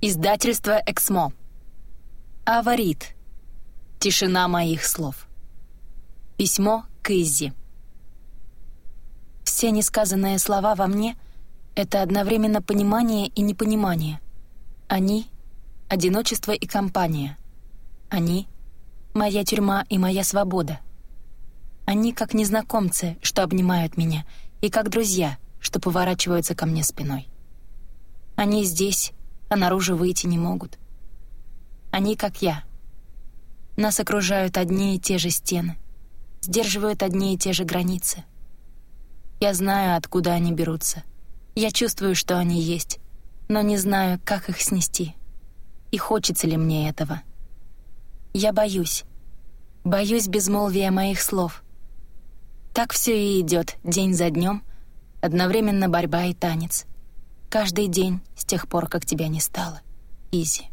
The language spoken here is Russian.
Издательство «Эксмо». Аварит. Тишина моих слов. Письмо к. Все несказанные слова во мне — это одновременно понимание и непонимание. Они — одиночество и компания. Они — моя тюрьма и моя свобода. Они как незнакомцы, что обнимают меня, и как друзья, что поворачиваются ко мне спиной. Они здесь, а наружу выйти не могут. Они как я. Нас окружают одни и те же стены, сдерживают одни и те же границы. Я знаю, откуда они берутся. Я чувствую, что они есть, но не знаю, как их снести. И хочется ли мне этого. Я боюсь. Боюсь безмолвия моих слов. Так все и идет день за днем, одновременно борьба и танец — Каждый день с тех пор, как тебя не стало. Изи.